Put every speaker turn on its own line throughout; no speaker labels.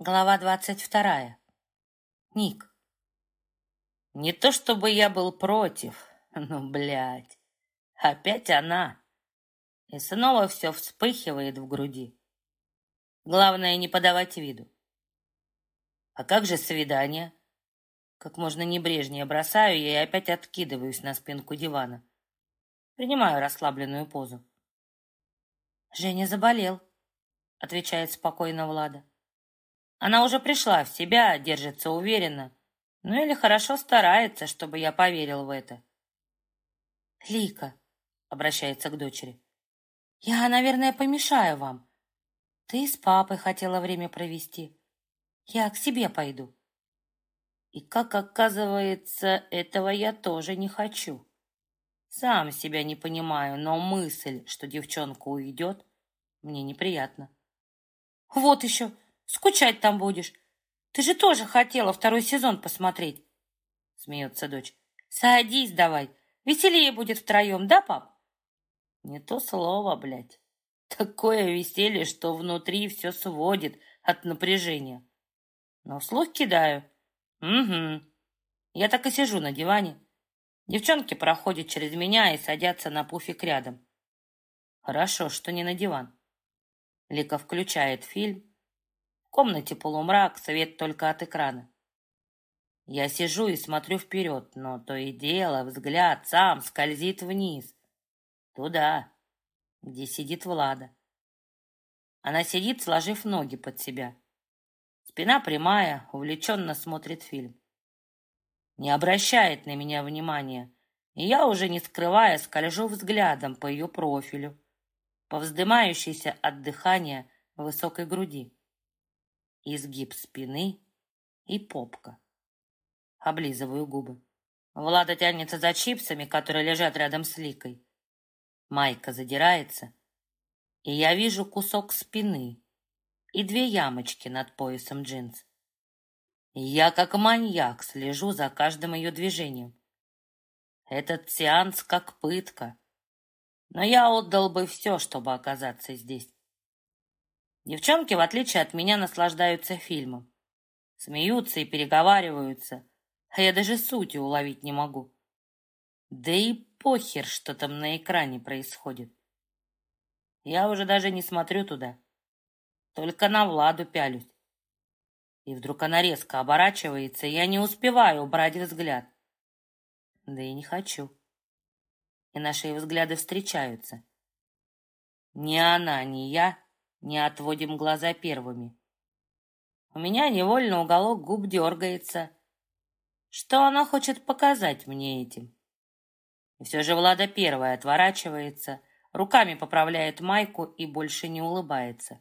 Глава двадцать вторая. Ник.
Не то чтобы я был против, но, блядь, опять она. И снова все вспыхивает в груди. Главное, не подавать виду. А как же свидание? Как можно небрежнее бросаю я и опять откидываюсь на спинку дивана. Принимаю расслабленную позу.
«Женя заболел», — отвечает спокойно Влада.
Она уже пришла в себя, держится уверенно. Ну или хорошо старается, чтобы я поверил в это.
«Лика», — обращается к дочери, — «я, наверное, помешаю вам. Ты с папой хотела время провести. Я к себе пойду».
И, как оказывается, этого я тоже не хочу. Сам себя не понимаю, но мысль, что девчонка уйдет, мне неприятно.
«Вот еще!» Скучать там будешь. Ты же тоже хотела второй сезон посмотреть. Смеется дочь. Садись давай. Веселее будет втроем, да, пап?
Не то слово, блядь. Такое веселье, что внутри все сводит от напряжения. Но вслух кидаю. Угу. Я так и сижу на диване. Девчонки проходят через меня и садятся на пуфик рядом. Хорошо, что не на диван. Лика включает фильм, в комнате полумрак, свет только от экрана. Я сижу и смотрю вперед, но то и дело взгляд сам скользит вниз. Туда, где сидит Влада. Она сидит, сложив ноги под себя. Спина прямая, увлеченно смотрит фильм. Не обращает на меня внимания, и я уже не скрывая скольжу взглядом по ее профилю, по вздымающейся от дыхания высокой груди изгиб спины и попка. Облизываю губы. Влада тянется за чипсами, которые лежат рядом с Ликой. Майка задирается, и я вижу кусок спины и две ямочки над поясом джинс. я, как маньяк, слежу за каждым ее движением. Этот сеанс как пытка, но я отдал бы все, чтобы оказаться здесь. Девчонки, в отличие от меня, наслаждаются фильмом. Смеются и переговариваются, а я даже сути уловить не могу. Да и похер, что там на экране происходит. Я уже даже не смотрю туда. Только на Владу пялюсь. И вдруг она резко оборачивается, и я не успеваю убрать взгляд. Да и не хочу. И наши взгляды встречаются. Ни она, ни я не отводим глаза первыми. У меня невольно уголок губ дергается. Что она хочет показать мне этим? И все же Влада первая отворачивается, руками поправляет майку и больше не улыбается.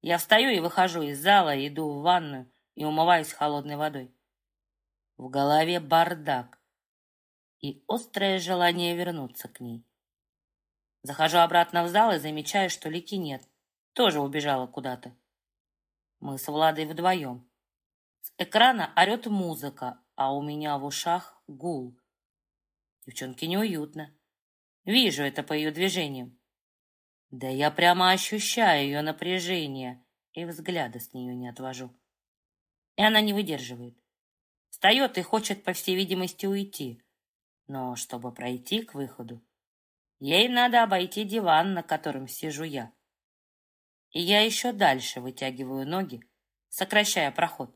Я встаю и выхожу из зала, иду в ванную и умываюсь холодной водой. В голове бардак и острое желание вернуться к ней. Захожу обратно в зал и замечаю, что Лики нет тоже убежала куда-то. Мы с Владой вдвоем. С экрана орет музыка, а у меня в ушах гул. Девчонке неуютно. Вижу это по ее движениям. Да я прямо ощущаю ее напряжение и взгляда с нее не отвожу. И она не выдерживает. Встает и хочет, по всей видимости, уйти. Но чтобы пройти к выходу, ей надо обойти диван, на котором сижу я и я еще дальше вытягиваю ноги, сокращая проход.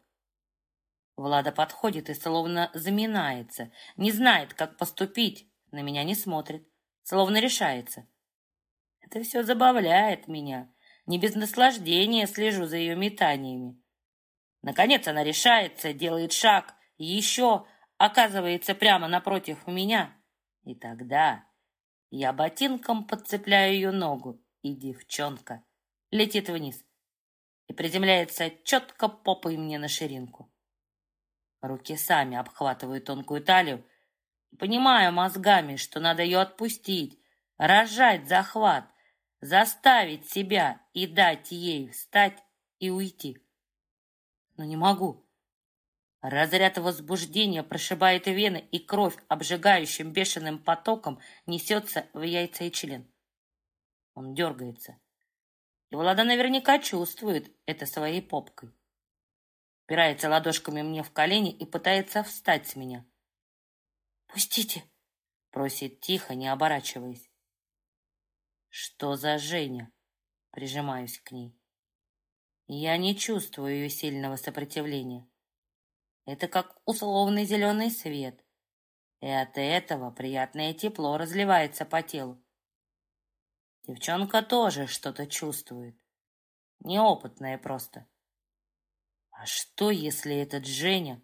Влада подходит и словно заминается, не знает, как поступить, на меня не смотрит, словно решается. Это все забавляет меня, не без наслаждения слежу за ее метаниями. Наконец она решается, делает шаг, еще оказывается прямо напротив меня. И тогда я ботинком подцепляю ее ногу, и девчонка летит вниз и приземляется четко попой мне на ширинку. Руки сами обхватывают тонкую талию, понимаю мозгами, что надо ее отпустить, разжать захват, заставить себя и дать ей встать и уйти. Но не могу. Разряд возбуждения прошибает вены, и кровь обжигающим бешеным потоком несется в яйца и член. Он дергается, и Влада наверняка чувствует это своей попкой. упирается ладошками мне в колени и пытается встать с меня.
«Пустите!»
— просит тихо, не оборачиваясь. «Что за Женя?» — прижимаюсь к ней. Я не чувствую ее сильного сопротивления. Это как условный зеленый свет. И от этого приятное тепло разливается по телу. Девчонка тоже что-то чувствует. Неопытная просто. А что, если этот Женя?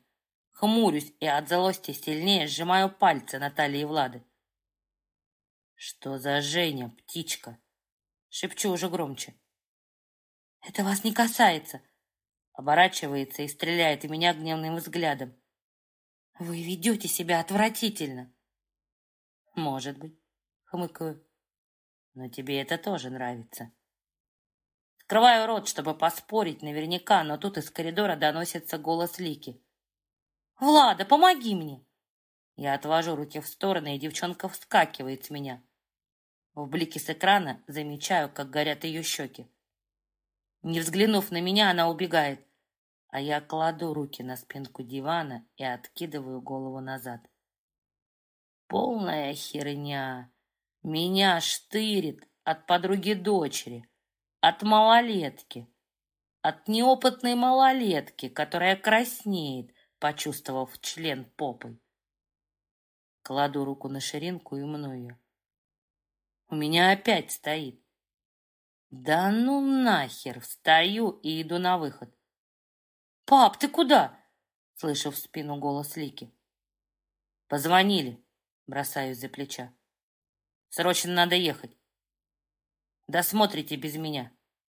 Хмурюсь и от злости сильнее сжимаю пальцы Натальи Влады. Что за Женя, птичка? Шепчу уже громче.
Это вас не касается.
Оборачивается и стреляет в меня гневным взглядом.
Вы ведете себя отвратительно.
Может быть, хмыкаю. Но тебе это тоже нравится. Открываю рот, чтобы поспорить наверняка, но тут из коридора доносится голос Лики.
«Влада, помоги мне!»
Я отвожу руки в стороны, и девчонка вскакивает с меня. В блике с экрана замечаю, как горят ее щеки. Не взглянув на меня, она убегает, а я кладу руки на спинку дивана и откидываю голову назад. Полная херня. Меня штырит от подруги дочери, от малолетки, от неопытной малолетки, которая краснеет, почувствовав член попой. Кладу руку на ширинку и мну. У меня опять стоит. Да ну нахер, встаю и иду на выход.
«Пап, ты куда?»
Слышу в спину голос Лики. «Позвонили», бросаю за плеча. «Срочно надо ехать. Досмотрите без меня».